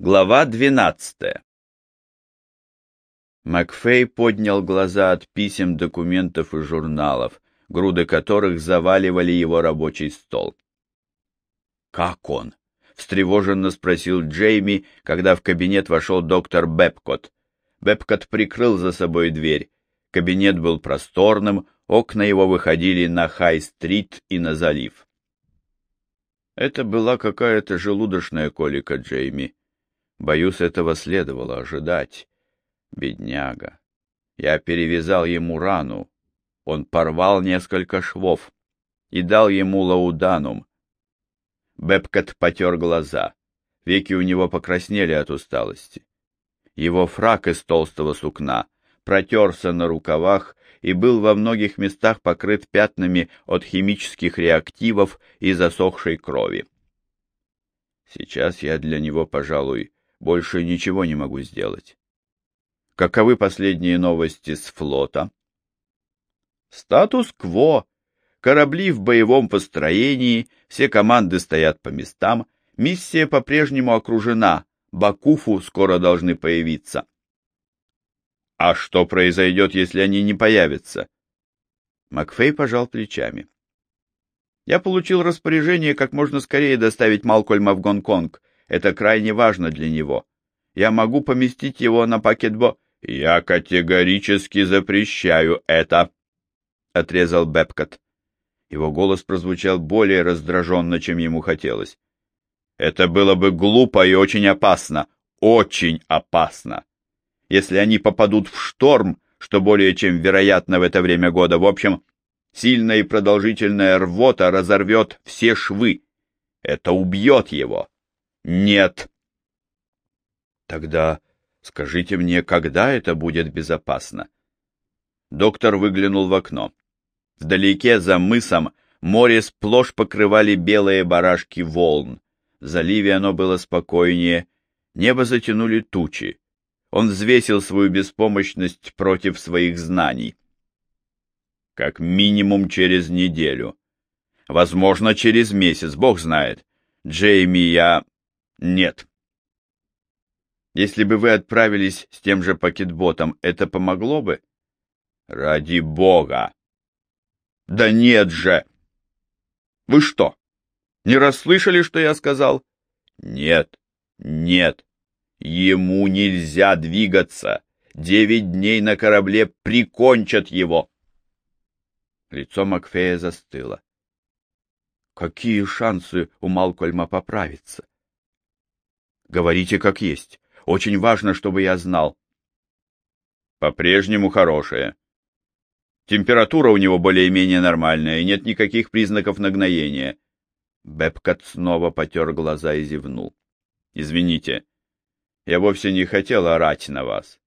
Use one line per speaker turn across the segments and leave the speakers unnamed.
Глава двенадцатая Макфей поднял глаза от писем, документов и журналов, груды которых заваливали его рабочий стол. «Как он?» — встревоженно спросил Джейми, когда в кабинет вошел доктор Бепкот. Бепкот прикрыл за собой дверь. Кабинет был просторным, окна его выходили на Хай-стрит и на залив. Это была какая-то желудочная колика Джейми. Боюсь, этого следовало ожидать. Бедняга. Я перевязал ему рану. Он порвал несколько швов и дал ему лауданум. Бепкот потер глаза. Веки у него покраснели от усталости. Его фрак из толстого сукна протерся на рукавах и был во многих местах покрыт пятнами от химических реактивов и засохшей крови. Сейчас я для него, пожалуй, больше ничего не могу сделать. Каковы последние новости с флота? Статус-кво. Корабли в боевом построении, все команды стоят по местам, миссия по-прежнему окружена, Бакуфу скоро должны появиться. А что произойдет, если они не появятся? Макфей пожал плечами. Я получил распоряжение как можно скорее доставить Малкольма в Гонконг. Это крайне важно для него. Я могу поместить его на пакетбо... — Я категорически запрещаю это, — отрезал Бепкот. Его голос прозвучал более раздраженно, чем ему хотелось. Это было бы глупо и очень опасно. Очень опасно. Если они попадут в шторм, что более чем вероятно в это время года, в общем, сильная и продолжительная рвота разорвет все швы. Это убьет его. Нет. Тогда скажите мне, когда это будет безопасно? Доктор выглянул в окно. Вдалеке за мысом море сплошь покрывали белые барашки волн. В заливе оно было спокойнее, небо затянули тучи. Он взвесил свою беспомощность против своих знаний. Как минимум через неделю. Возможно, через месяц, бог знает. Джейми, я... Нет. Если бы вы отправились с тем же пакетботом, это помогло бы? Ради бога! Да нет же! Вы что, не расслышали, что я сказал? Нет, нет. Ему нельзя двигаться. Девять дней на корабле прикончат его. Лицо Макфея застыло. Какие шансы у Малкольма поправиться? Говорите как есть. Очень важно, чтобы я знал. По-прежнему хорошая. Температура у него более-менее нормальная, и нет никаких признаков нагноения. Бепкот снова потер глаза и зевнул. Извините, я вовсе не хотел орать на вас.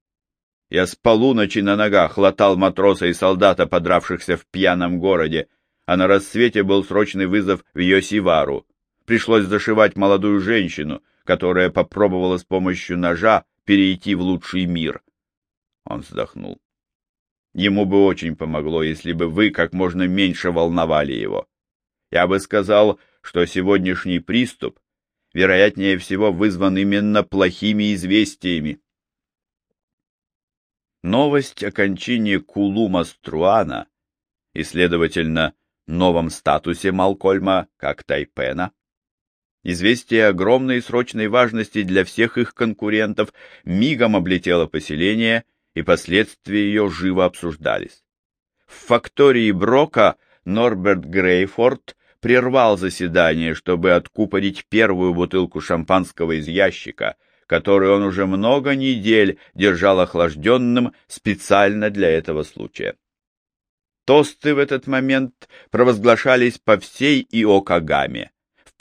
Я с полуночи на ногах латал матроса и солдата, подравшихся в пьяном городе, а на рассвете был срочный вызов в Йосивару. Пришлось зашивать молодую женщину, которая попробовала с помощью ножа перейти в лучший мир. Он вздохнул. Ему бы очень помогло, если бы вы как можно меньше волновали его. Я бы сказал, что сегодняшний приступ, вероятнее всего, вызван именно плохими известиями. Новость о кончине Кулума Струана и, следовательно, новом статусе Малкольма как Тайпена, известие огромной и срочной важности для всех их конкурентов мигом облетело поселение, и последствия ее живо обсуждались. В фактории Брока Норберт Грейфорд прервал заседание, чтобы откупорить первую бутылку шампанского из ящика, который он уже много недель держал охлажденным специально для этого случая. Тосты в этот момент провозглашались по всей Иокагаме,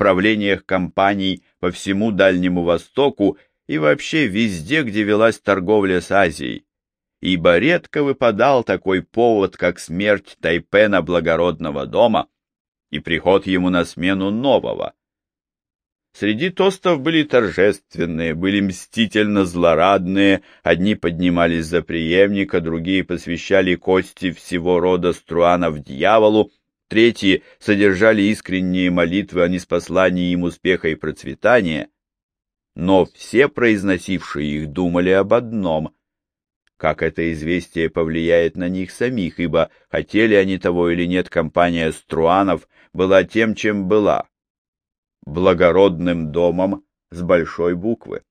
правлениях компаний по всему Дальнему Востоку и вообще везде, где велась торговля с Азией, ибо редко выпадал такой повод, как смерть Тайпена благородного дома и приход ему на смену нового. Среди тостов были торжественные, были мстительно злорадные, одни поднимались за преемника, другие посвящали кости всего рода струанов дьяволу, третьи содержали искренние молитвы о неспослании им успеха и процветания. но все произносившие их думали об одном — как это известие повлияет на них самих, ибо, хотели они того или нет, компания Струанов была тем, чем была — благородным домом с большой буквы.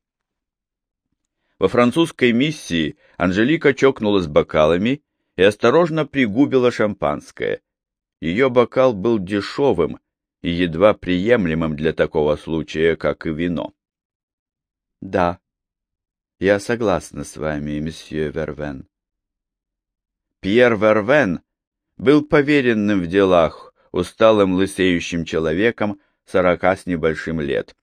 Во французской миссии Анжелика чокнулась бокалами и осторожно пригубила шампанское. Ее бокал был дешевым и едва приемлемым для такого случая, как и вино. — Да, я согласна с вами, месье Вервен. Пьер Вервен был поверенным в делах, усталым лысеющим человеком, сорока с небольшим лет.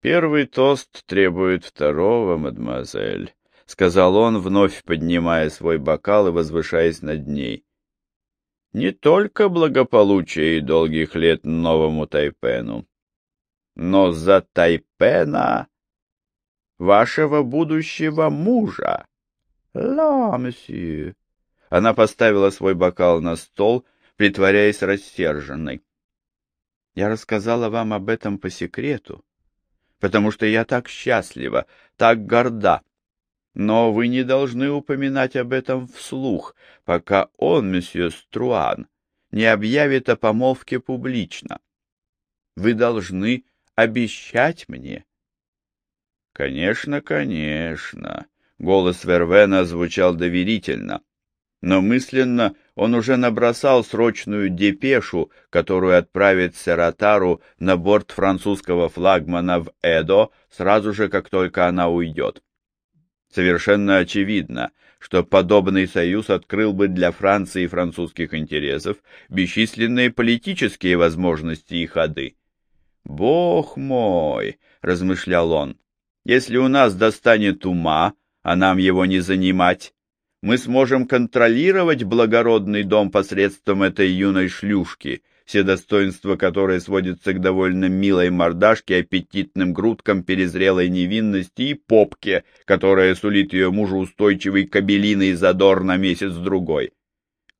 «Первый тост требует второго, мадемуазель», — сказал он, вновь поднимая свой бокал и возвышаясь над ней. «Не только благополучие и долгих лет новому Тайпену, но за Тайпена вашего будущего мужа. Ла, месье. Она поставила свой бокал на стол, притворяясь рассерженной. Я рассказала вам об этом по секрету, потому что я так счастлива, так горда. Но вы не должны упоминать об этом вслух, пока он, месье Струан, не объявит о помолвке публично. Вы должны обещать мне, «Конечно, конечно!» Голос Вервена звучал доверительно. Но мысленно он уже набросал срочную депешу, которую отправит Сератару на борт французского флагмана в Эдо сразу же, как только она уйдет. Совершенно очевидно, что подобный союз открыл бы для Франции и французских интересов бесчисленные политические возможности и ходы. «Бог мой!» — размышлял он. Если у нас достанет ума, а нам его не занимать, мы сможем контролировать благородный дом посредством этой юной шлюшки, все достоинства которой сводятся к довольно милой мордашке, аппетитным грудкам перезрелой невинности и попке, которая сулит ее мужу устойчивый кабелиный задор на месяц-другой.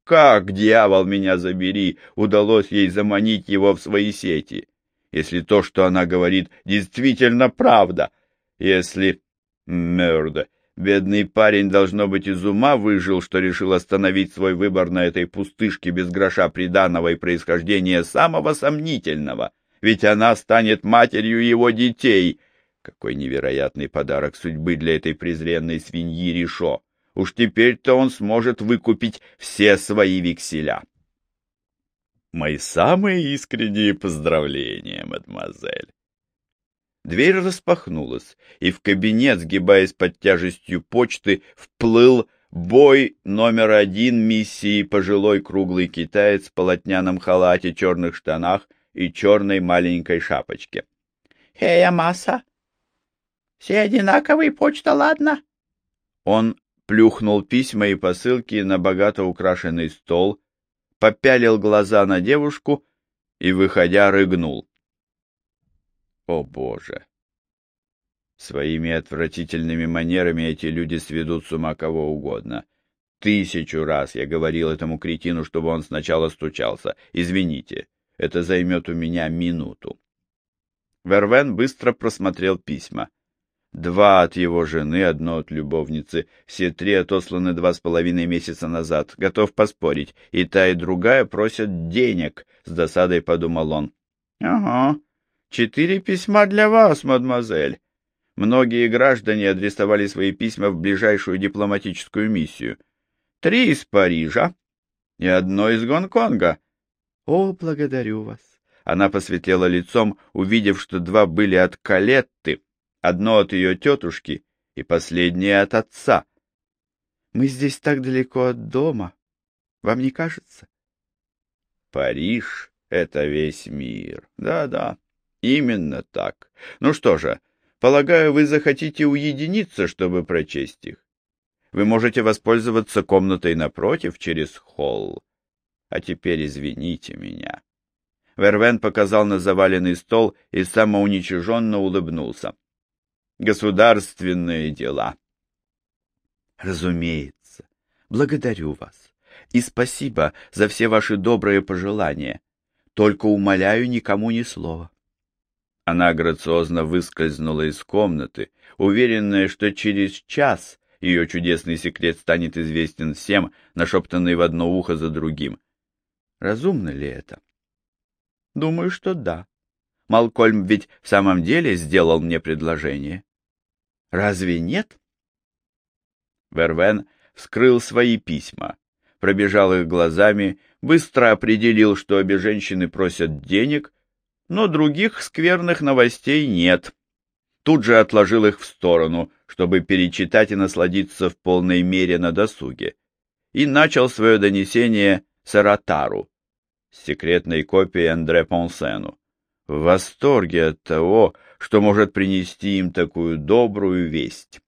Как, дьявол, меня забери, удалось ей заманить его в свои сети? Если то, что она говорит, действительно правда, если... Мерда. Бедный парень, должно быть, из ума выжил, что решил остановить свой выбор на этой пустышке без гроша приданого и происхождения самого сомнительного. Ведь она станет матерью его детей. Какой невероятный подарок судьбы для этой презренной свиньи Ришо. Уж теперь-то он сможет выкупить все свои векселя. Мои самые искренние поздравления, мадемуазель. Дверь распахнулась, и в кабинет, сгибаясь под тяжестью почты, вплыл бой номер один миссии пожилой круглый китаец в полотняном халате, черных штанах и черной маленькой шапочке. — Хея масса! Все одинаковые, почта, ладно? Он плюхнул письма и посылки на богато украшенный стол, попялил глаза на девушку и, выходя, рыгнул. О, Боже! Своими отвратительными манерами эти люди сведут с ума кого угодно. Тысячу раз я говорил этому кретину, чтобы он сначала стучался. Извините, это займет у меня минуту. Вервен быстро просмотрел письма. Два от его жены, одно от любовницы, все три отосланы два с половиной месяца назад. Готов поспорить, и та, и другая просят денег, — с досадой подумал он. — Ага, Четыре письма для вас, мадемуазель. Многие граждане адресовали свои письма в ближайшую дипломатическую миссию. Три из Парижа и одно из Гонконга. О, благодарю вас. Она посветлела лицом, увидев, что два были от Калетты, одно от ее тетушки и последнее от отца. Мы здесь так далеко от дома. Вам не кажется? Париж — это весь мир. Да-да. Именно так. Ну что же, полагаю, вы захотите уединиться, чтобы прочесть их. Вы можете воспользоваться комнатой напротив через холл. А теперь извините меня. Вервен показал на заваленный стол и самоуничиженно улыбнулся. Государственные дела. Разумеется. Благодарю вас. И спасибо за все ваши добрые пожелания. Только умоляю никому ни слова. Она грациозно выскользнула из комнаты, уверенная, что через час ее чудесный секрет станет известен всем, нашептанный в одно ухо за другим. Разумно ли это? Думаю, что да. Малкольм ведь в самом деле сделал мне предложение. Разве нет? Вервен вскрыл свои письма, пробежал их глазами, быстро определил, что обе женщины просят денег, но других скверных новостей нет. Тут же отложил их в сторону, чтобы перечитать и насладиться в полной мере на досуге, и начал свое донесение Саратару, секретной копией Андре Понсену, в восторге от того, что может принести им такую добрую весть.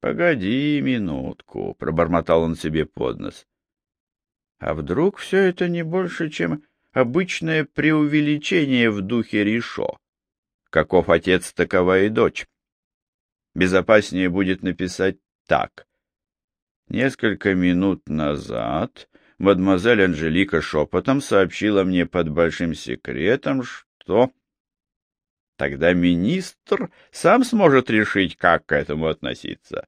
«Погоди минутку», — пробормотал он себе под нос. «А вдруг все это не больше, чем обычное преувеличение в духе Ришо? Каков отец, такова и дочь. Безопаснее будет написать так. Несколько минут назад мадемуазель Анжелика шепотом сообщила мне под большим секретом, что... Тогда министр сам сможет решить, как к этому относиться.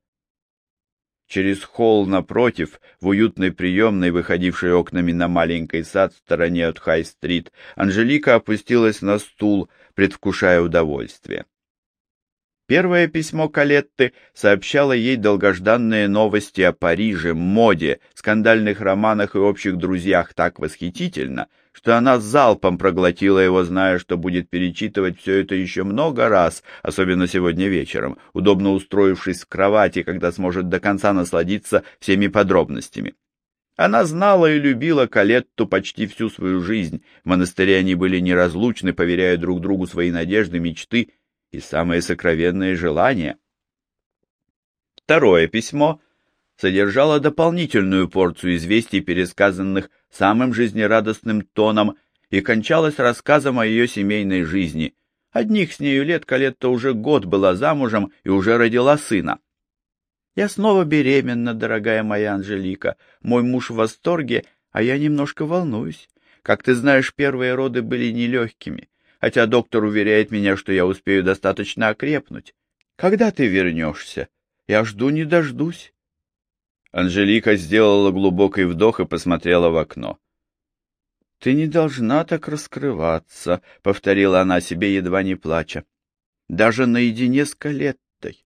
Через холл напротив, в уютной приемной, выходившей окнами на маленький сад в стороне от Хай-стрит, Анжелика опустилась на стул, предвкушая удовольствие. Первое письмо Калетты сообщало ей долгожданные новости о Париже, моде, скандальных романах и общих друзьях так восхитительно, что она залпом проглотила его, зная, что будет перечитывать все это еще много раз, особенно сегодня вечером, удобно устроившись в кровати, когда сможет до конца насладиться всеми подробностями. Она знала и любила Калетту почти всю свою жизнь. В монастыре они были неразлучны, поверяя друг другу свои надежды, мечты и самые сокровенные желания. Второе письмо содержало дополнительную порцию известий, пересказанных самым жизнерадостным тоном, и кончалось рассказом о ее семейной жизни. Одних с нею лет Калетта уже год была замужем и уже родила сына. «Я снова беременна, дорогая моя Анжелика. Мой муж в восторге, а я немножко волнуюсь. Как ты знаешь, первые роды были нелегкими хотя доктор уверяет меня, что я успею достаточно окрепнуть. Когда ты вернешься? Я жду не дождусь. Анжелика сделала глубокий вдох и посмотрела в окно. — Ты не должна так раскрываться, — повторила она себе, едва не плача. — Даже наедине с Калеттой.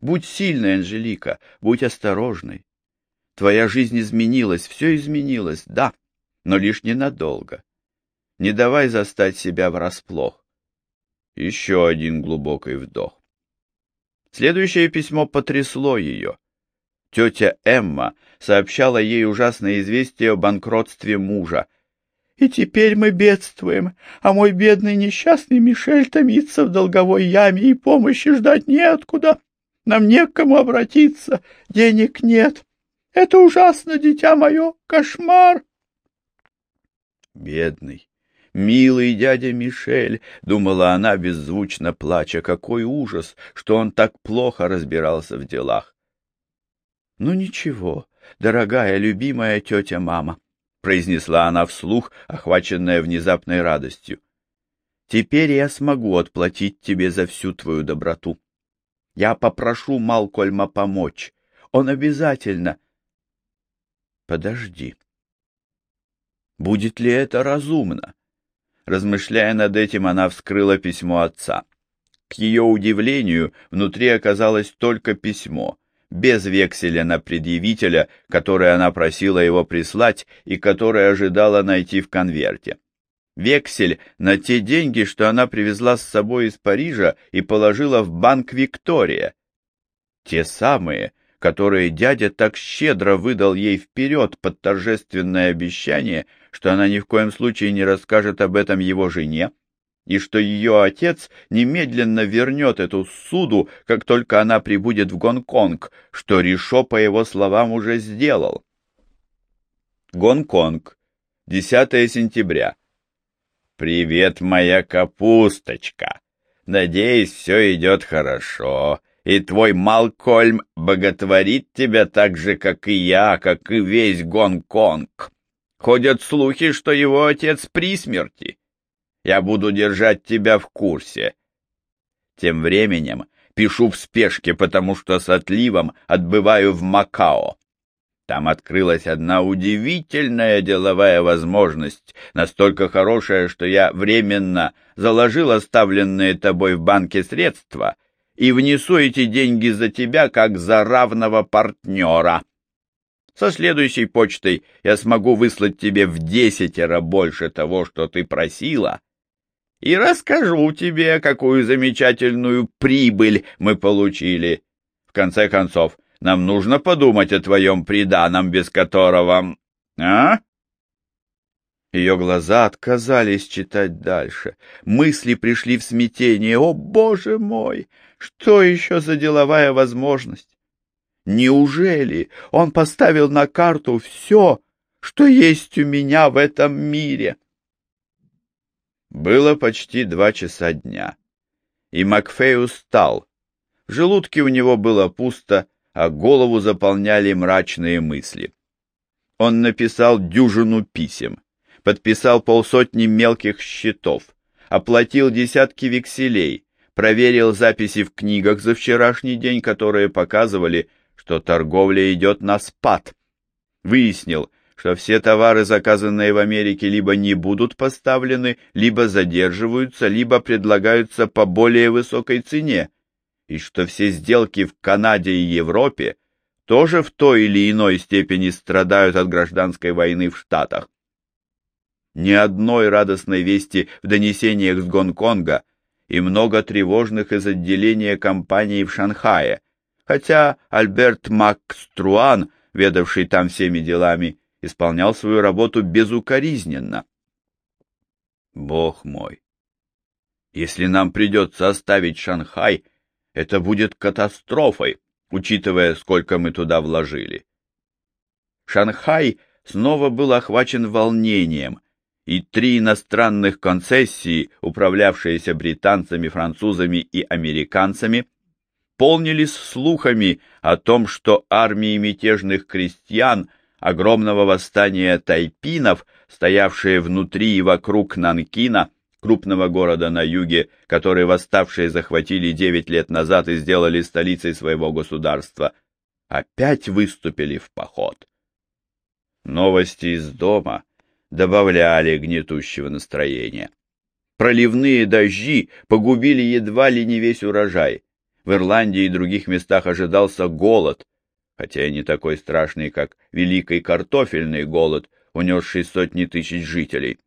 Будь сильной, Анжелика, будь осторожной. Твоя жизнь изменилась, все изменилось, да, но лишь ненадолго. Не давай застать себя врасплох. Еще один глубокий вдох. Следующее письмо потрясло ее. Тетя Эмма сообщала ей ужасное известие о банкротстве мужа. «И теперь мы бедствуем, а мой бедный несчастный Мишель томится в долговой яме, и помощи ждать неоткуда. Нам не к кому обратиться, денег нет. Это ужасно, дитя мое, кошмар!» Бедный, «Милый дядя Мишель», — думала она, беззвучно плача, — «какой ужас, что он так плохо разбирался в делах». «Ну ничего, дорогая, любимая тетя-мама», — произнесла она вслух, охваченная внезапной радостью. «Теперь я смогу отплатить тебе за всю твою доброту. Я попрошу Малкольма помочь. Он обязательно...» «Подожди. Будет ли это разумно?» Размышляя над этим, она вскрыла письмо отца. К ее удивлению, внутри оказалось только письмо, без векселя на предъявителя, которое она просила его прислать и которое ожидала найти в конверте. Вексель на те деньги, что она привезла с собой из Парижа и положила в банк Виктория. Те самые, которые дядя так щедро выдал ей вперед под торжественное обещание, что она ни в коем случае не расскажет об этом его жене, и что ее отец немедленно вернет эту суду, как только она прибудет в Гонконг, что Ришо, по его словам, уже сделал. Гонконг, 10 сентября. «Привет, моя капусточка! Надеюсь, все идет хорошо, и твой Малкольм боготворит тебя так же, как и я, как и весь Гонконг. Ходят слухи, что его отец при смерти. Я буду держать тебя в курсе. Тем временем пишу в спешке, потому что с отливом отбываю в Макао. Там открылась одна удивительная деловая возможность, настолько хорошая, что я временно заложил оставленные тобой в банке средства и внесу эти деньги за тебя как за равного партнера. Со следующей почтой я смогу выслать тебе в десятеро больше того, что ты просила, и расскажу тебе, какую замечательную прибыль мы получили. В конце концов, нам нужно подумать о твоем приданом, без которого... А? Ее глаза отказались читать дальше. Мысли пришли в смятение. О, боже мой! Что еще за деловая возможность? Неужели он поставил на карту все, что есть у меня в этом мире? Было почти два часа дня, и Макфей устал. В желудке у него было пусто, а голову заполняли мрачные мысли. Он написал дюжину писем, подписал полсотни мелких счетов, оплатил десятки векселей, проверил записи в книгах за вчерашний день, которые показывали, что торговля идет на спад. Выяснил, что все товары, заказанные в Америке, либо не будут поставлены, либо задерживаются, либо предлагаются по более высокой цене, и что все сделки в Канаде и Европе тоже в той или иной степени страдают от гражданской войны в Штатах. Ни одной радостной вести в донесениях с Гонконга и много тревожных из отделения компании в Шанхае, хотя Альберт Макструан, ведавший там всеми делами, исполнял свою работу безукоризненно. Бог мой! Если нам придется оставить Шанхай, это будет катастрофой, учитывая, сколько мы туда вложили. Шанхай снова был охвачен волнением, и три иностранных концессии, управлявшиеся британцами, французами и американцами, полнились слухами о том, что армии мятежных крестьян огромного восстания тайпинов, стоявшие внутри и вокруг Нанкина, крупного города на юге, который восставшие захватили девять лет назад и сделали столицей своего государства, опять выступили в поход. Новости из дома добавляли гнетущего настроения. Проливные дожди погубили едва ли не весь урожай. В Ирландии и других местах ожидался голод, хотя и не такой страшный, как Великий картофельный голод, унесший сотни тысяч жителей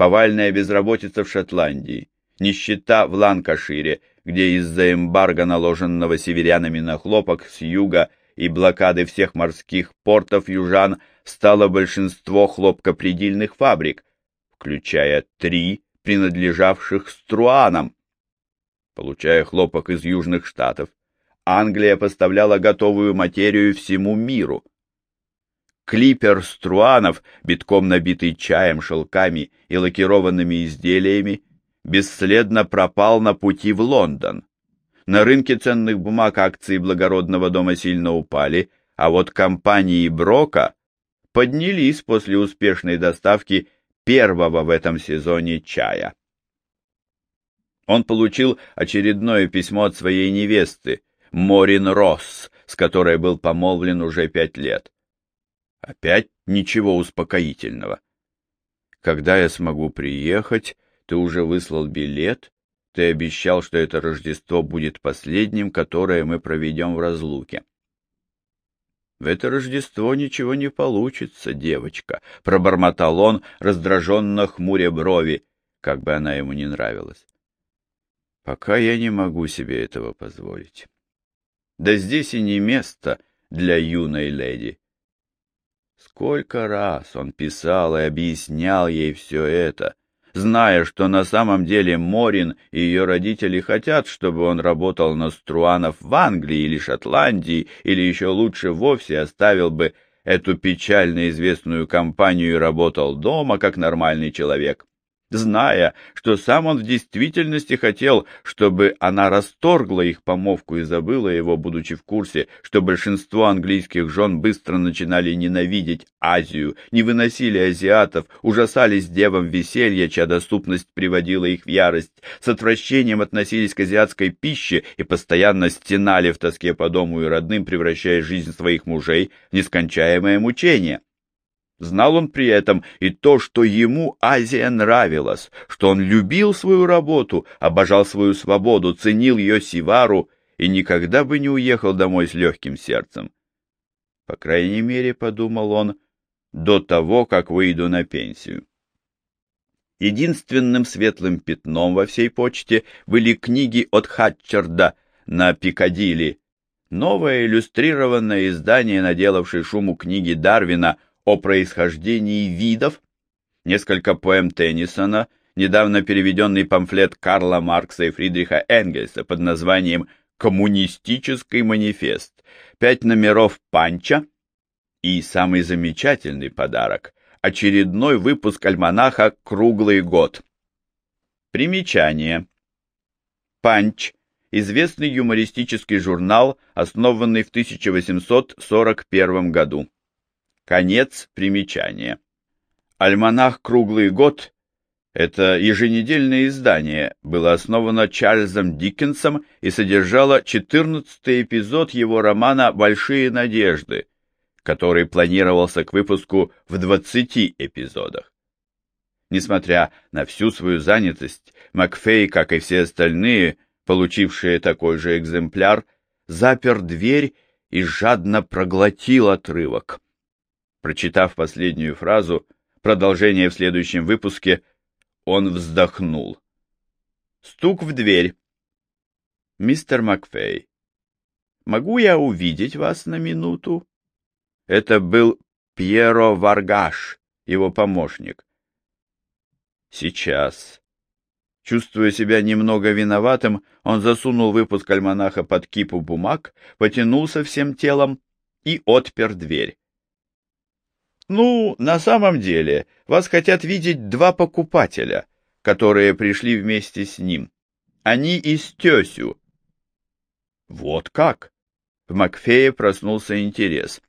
повальная безработица в Шотландии, нищета в Ланкашире, где из-за эмбарго, наложенного северянами на хлопок с юга и блокады всех морских портов южан, стало большинство хлопкопредельных фабрик, включая три, принадлежавших Струанам. Получая хлопок из южных штатов, Англия поставляла готовую материю всему миру. Клипер Струанов, битком набитый чаем, шелками и лакированными изделиями, бесследно пропал на пути в Лондон. На рынке ценных бумаг акции благородного дома сильно упали, а вот компании Брока поднялись после успешной доставки первого в этом сезоне чая. Он получил очередное письмо от своей невесты, Морин Росс, с которой был помолвлен уже пять лет. Опять ничего успокоительного. Когда я смогу приехать, ты уже выслал билет, ты обещал, что это Рождество будет последним, которое мы проведем в разлуке. В это Рождество ничего не получится, девочка, — пробормотал он, раздраженно хмуря брови, как бы она ему не нравилась. Пока я не могу себе этого позволить. Да здесь и не место для юной леди. Сколько раз он писал и объяснял ей все это, зная, что на самом деле Морин и ее родители хотят, чтобы он работал на Струанов в Англии или Шотландии, или еще лучше вовсе оставил бы эту печально известную компанию и работал дома, как нормальный человек. Зная, что сам он в действительности хотел, чтобы она расторгла их помовку и забыла его, будучи в курсе, что большинство английских жен быстро начинали ненавидеть Азию, не выносили азиатов, ужасались девам веселья, чья доступность приводила их в ярость, с отвращением относились к азиатской пище и постоянно стенали в тоске по дому и родным, превращая жизнь своих мужей в нескончаемое мучение. Знал он при этом и то, что ему Азия нравилась, что он любил свою работу, обожал свою свободу, ценил ее сивару и никогда бы не уехал домой с легким сердцем. По крайней мере, подумал он, до того, как выйду на пенсию. Единственным светлым пятном во всей почте были книги от Хатчерда на Пикадилли, новое иллюстрированное издание, наделавшей шуму книги Дарвина — о происхождении видов, несколько поэм Теннисона, недавно переведенный памфлет Карла Маркса и Фридриха Энгельса под названием «Коммунистический манифест», пять номеров «Панча» и самый замечательный подарок – очередной выпуск альманаха «Круглый год». Примечание. «Панч» – известный юмористический журнал, основанный в 1841 году. Конец примечания. Альманах «Круглый год» — это еженедельное издание, было основано Чарльзом Диккенсом и содержало 14 эпизод его романа «Большие надежды», который планировался к выпуску в 20 эпизодах. Несмотря на всю свою занятость, Макфей, как и все остальные, получившие такой же экземпляр, запер дверь и жадно проглотил отрывок. Прочитав последнюю фразу, продолжение в следующем выпуске, он вздохнул. Стук в дверь. «Мистер Макфей, могу я увидеть вас на минуту?» Это был Пьеро Варгаш, его помощник. «Сейчас». Чувствуя себя немного виноватым, он засунул выпуск альманаха под кипу бумаг, потянулся всем телом и отпер дверь. Ну, на самом деле, вас хотят видеть два покупателя, которые пришли вместе с ним. Они из Тесю. Вот как? В Макфее проснулся интерес.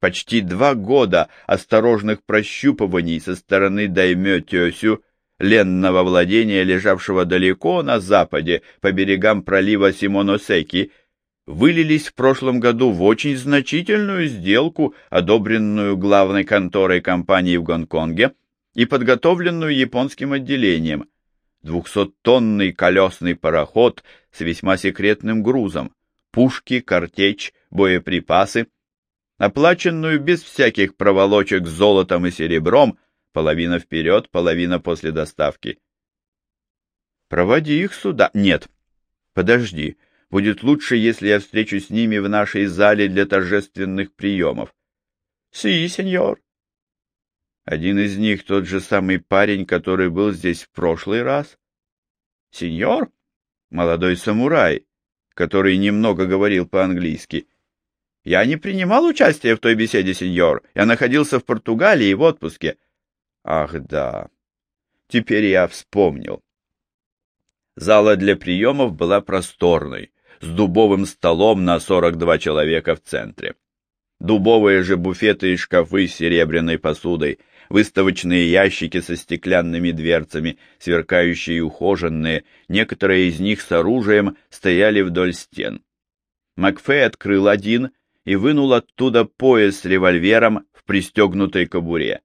Почти два года осторожных прощупываний со стороны даймё Тесю, ленного владения, лежавшего далеко на западе, по берегам пролива Симоносеки, вылились в прошлом году в очень значительную сделку, одобренную главной конторой компании в Гонконге и подготовленную японским отделением. Двухсоттонный колесный пароход с весьма секретным грузом, пушки, картечь, боеприпасы, оплаченную без всяких проволочек с золотом и серебром, половина вперед, половина после доставки. Проводи их сюда. Нет, подожди, Будет лучше, если я встречусь с ними в нашей зале для торжественных приемов. — Си, сеньор. Один из них тот же самый парень, который был здесь в прошлый раз? — Сеньор? Молодой самурай, который немного говорил по-английски. — Я не принимал участия в той беседе, сеньор. Я находился в Португалии в отпуске. — Ах, да. Теперь я вспомнил. Зала для приемов была просторной с дубовым столом на 42 человека в центре. Дубовые же буфеты и шкафы с серебряной посудой, выставочные ящики со стеклянными дверцами, сверкающие и ухоженные, некоторые из них с оружием стояли вдоль стен. Макфей открыл один и вынул оттуда пояс с револьвером в пристегнутой кобуре.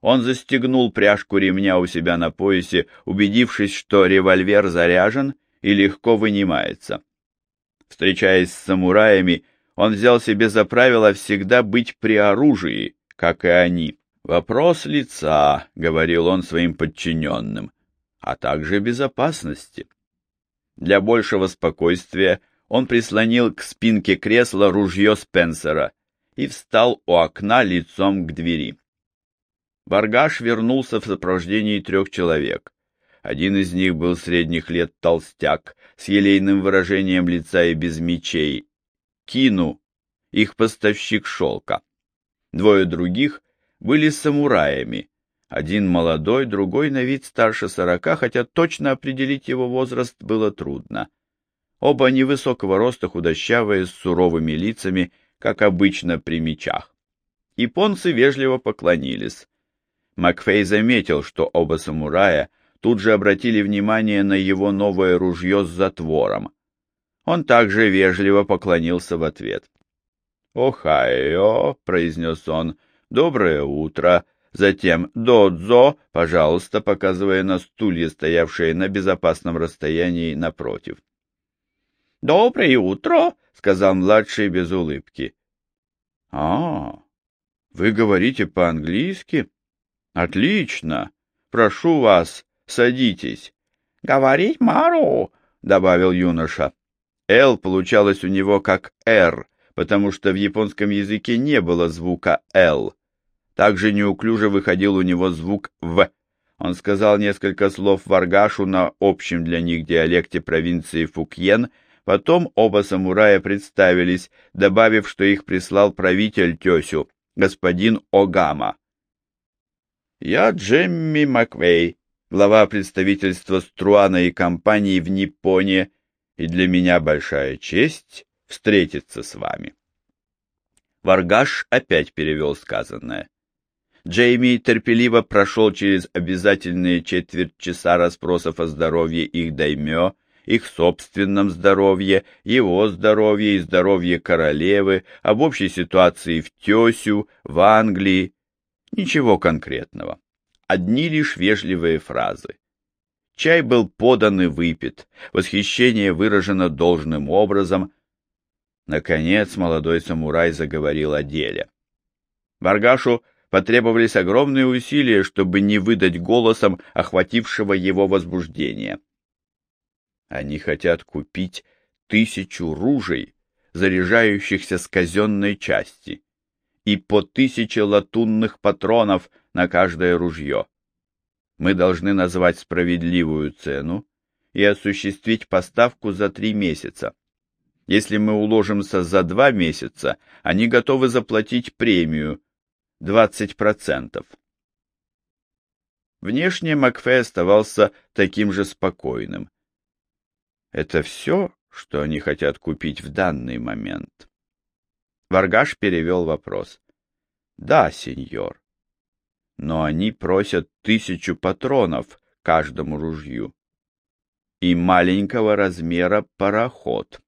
Он застегнул пряжку ремня у себя на поясе, убедившись, что револьвер заряжен и легко вынимается. Встречаясь с самураями, он взял себе за правило всегда быть при оружии, как и они. «Вопрос лица», — говорил он своим подчиненным, — «а также безопасности». Для большего спокойствия он прислонил к спинке кресла ружье Спенсера и встал у окна лицом к двери. Баргаш вернулся в сопровождении трех человек. Один из них был средних лет толстяк, с елейным выражением лица и без мечей. Кину, их поставщик шелка. Двое других были самураями. Один молодой, другой на вид старше сорока, хотя точно определить его возраст было трудно. Оба невысокого роста, худощавые, с суровыми лицами, как обычно при мечах. Японцы вежливо поклонились. Макфей заметил, что оба самурая тут же обратили внимание на его новое ружье с затвором. Он также вежливо поклонился в ответ. «Охайо», — произнес он, — «доброе утро». Затем «Додзо», пожалуйста, показывая на стулья, стоявшие на безопасном расстоянии напротив. «Доброе утро», — сказал младший без улыбки. «А, вы говорите по-английски? Отлично. Прошу вас, садитесь». «Говорить Мару», — добавил юноша. «Л» получалось у него как «Р», потому что в японском языке не было звука «Л». Также неуклюже выходил у него звук «В». Он сказал несколько слов варгашу на общем для них диалекте провинции Фукьен, потом оба самурая представились, добавив, что их прислал правитель Тесю, господин Огама. «Я Джемми Маквей, глава представительства Струана и компании в Ниппоне, и для меня большая честь встретиться с вами». Варгаш опять перевел сказанное. Джейми терпеливо прошел через обязательные четверть часа расспросов о здоровье их даймё, их собственном здоровье, его здоровье и здоровье королевы, об общей ситуации в Тесю, в Англии. Ничего конкретного. Одни лишь вежливые фразы. Чай был подан и выпит, восхищение выражено должным образом. Наконец молодой самурай заговорил о деле. Баргашу потребовались огромные усилия, чтобы не выдать голосом охватившего его возбуждения. Они хотят купить тысячу ружей, заряжающихся с казенной части, и по тысяче латунных патронов на каждое ружье. Мы должны назвать справедливую цену и осуществить поставку за три месяца. Если мы уложимся за два месяца, они готовы заплатить премию, 20%. Внешне Макфей оставался таким же спокойным. Это все, что они хотят купить в данный момент? Варгаш перевел вопрос. Да, сеньор. Но они просят тысячу патронов каждому ружью и маленького размера пароход.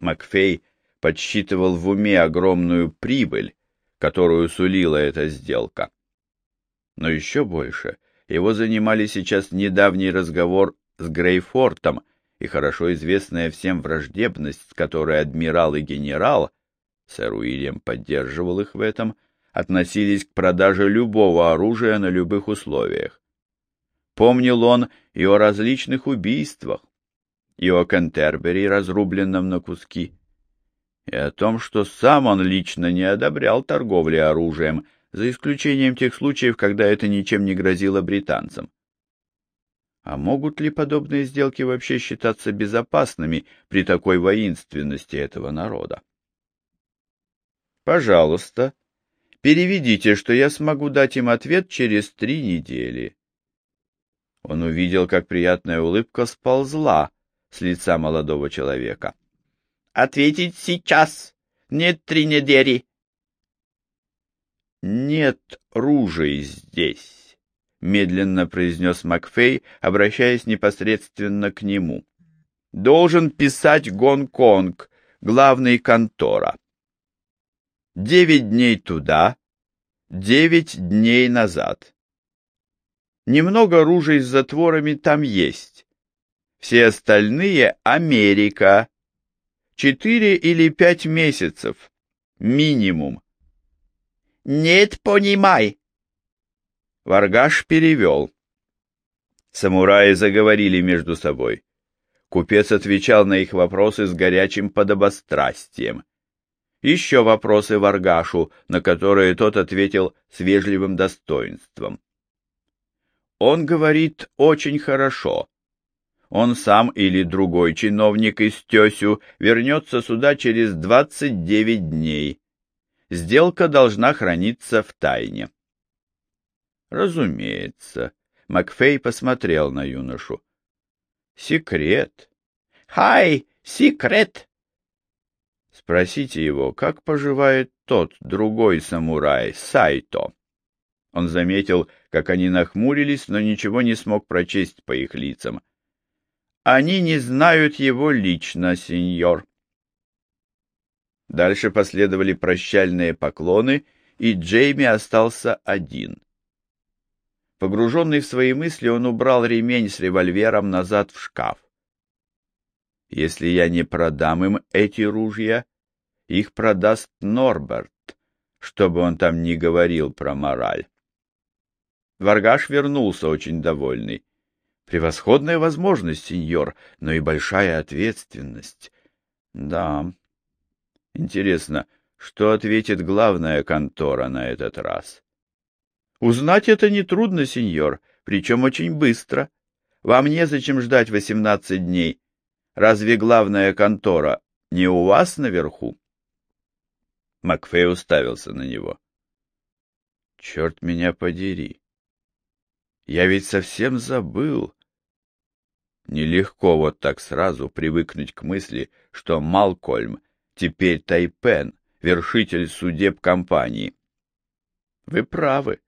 Макфей подсчитывал в уме огромную прибыль, которую сулила эта сделка. Но еще больше его занимали сейчас недавний разговор с Грейфортом и хорошо известная всем враждебность, с которой адмирал и генерал, сэр Уильям поддерживал их в этом, относились к продаже любого оружия на любых условиях. Помнил он и о различных убийствах, и о Кентербери, разрубленном на куски, и о том, что сам он лично не одобрял торговли оружием, за исключением тех случаев, когда это ничем не грозило британцам. А могут ли подобные сделки вообще считаться безопасными при такой воинственности этого народа? Пожалуйста, переведите, что я смогу дать им ответ через три недели. Он увидел, как приятная улыбка сползла с лица молодого человека. Ответить сейчас. Нет три недели. Нет ружей здесь, медленно произнес Макфей, обращаясь непосредственно к нему. Должен писать Гонконг, главный контора. Девять дней туда, девять дней назад. Немного ружей с затворами там есть. Все остальные — Америка, Четыре или пять месяцев. Минимум. Нет, понимай. Варгаш перевел. Самураи заговорили между собой. Купец отвечал на их вопросы с горячим подобострастием. Еще вопросы Варгашу, на которые тот ответил с вежливым достоинством. Он говорит очень хорошо, он сам или другой чиновник из Тесю вернется сюда через 29 дней. Сделка должна храниться в тайне. Разумеется. Макфей посмотрел на юношу. Секрет. Хай, секрет. Спросите его, как поживает тот другой самурай, Сайто. Он заметил, как они нахмурились, но ничего не смог прочесть по их лицам. Они не знают его лично, сеньор. Дальше последовали прощальные поклоны, и Джейми остался один. Погруженный в свои мысли, он убрал ремень с револьвером назад в шкаф. Если я не продам им эти ружья, их продаст Норберт, чтобы он там не говорил про мораль. Варгаш вернулся очень довольный. Превосходная возможность, сеньор, но и большая ответственность. Да. Интересно, что ответит главная контора на этот раз? Узнать это нетрудно, сеньор, причем очень быстро. Вам незачем ждать восемнадцать дней. Разве главная контора не у вас наверху? Макфей уставился на него. Черт меня подери. Я ведь совсем забыл. Нелегко вот так сразу привыкнуть к мысли, что Малкольм теперь Тайпен, вершитель судеб компании. Вы правы.